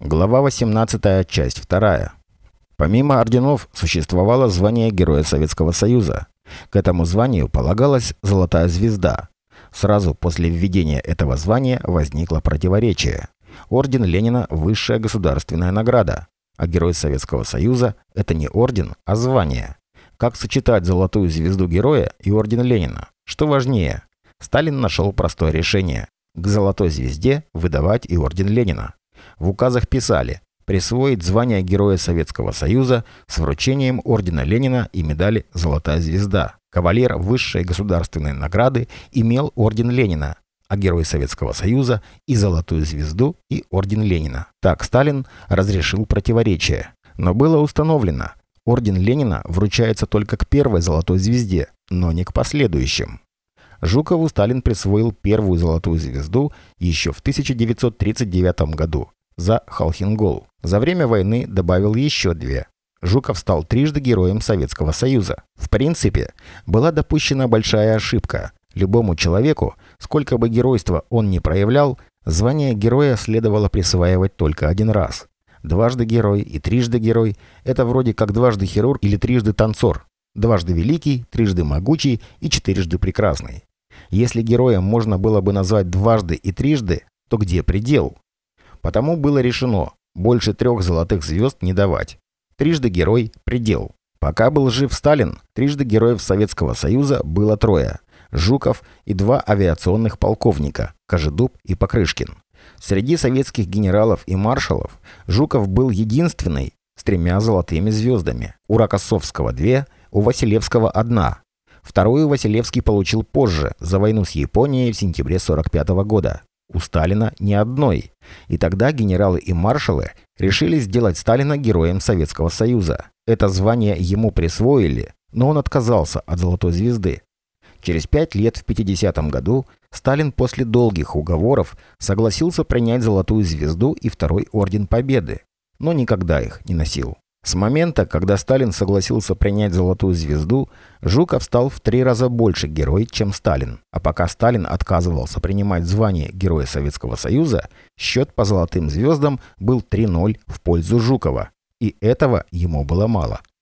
Глава 18, часть 2. Помимо орденов существовало звание Героя Советского Союза. К этому званию полагалась Золотая Звезда. Сразу после введения этого звания возникло противоречие. Орден Ленина – высшая государственная награда, а Герой Советского Союза – это не орден, а звание. Как сочетать Золотую Звезду Героя и Орден Ленина? Что важнее? Сталин нашел простое решение. К Золотой Звезде выдавать и Орден Ленина. В указах писали присвоить звание Героя Советского Союза с вручением Ордена Ленина и медали «Золотая звезда». Кавалер высшей государственной награды имел Орден Ленина, а Герой Советского Союза и Золотую звезду и Орден Ленина. Так Сталин разрешил противоречие. Но было установлено, Орден Ленина вручается только к первой Золотой звезде, но не к последующим. Жукову Сталин присвоил первую Золотую звезду еще в 1939 году за Халхингол. За время войны добавил еще две. Жуков стал трижды героем Советского Союза. В принципе, была допущена большая ошибка. Любому человеку, сколько бы геройства он ни проявлял, звание героя следовало присваивать только один раз. Дважды герой и трижды герой – это вроде как дважды хирург или трижды танцор. Дважды великий, трижды могучий и четырежды прекрасный. Если героем можно было бы назвать дважды и трижды, то где предел? Потому было решено больше трех золотых звезд не давать. Трижды герой – предел. Пока был жив Сталин, трижды героев Советского Союза было трое – Жуков и два авиационных полковника – Кожедуб и Покрышкин. Среди советских генералов и маршалов Жуков был единственный с тремя золотыми звездами. У Рокоссовского – две, у Василевского – одна. Вторую Василевский получил позже, за войну с Японией в сентябре 1945 года. У Сталина ни одной. И тогда генералы и маршалы решили сделать Сталина героем Советского Союза. Это звание ему присвоили, но он отказался от Золотой Звезды. Через пять лет в 50 году Сталин после долгих уговоров согласился принять Золотую Звезду и Второй Орден Победы, но никогда их не носил. С момента, когда Сталин согласился принять золотую звезду, Жуков стал в три раза больше герой, чем Сталин. А пока Сталин отказывался принимать звание Героя Советского Союза, счет по золотым звездам был 3-0 в пользу Жукова. И этого ему было мало.